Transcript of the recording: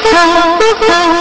Oh, oh, oh, oh, oh.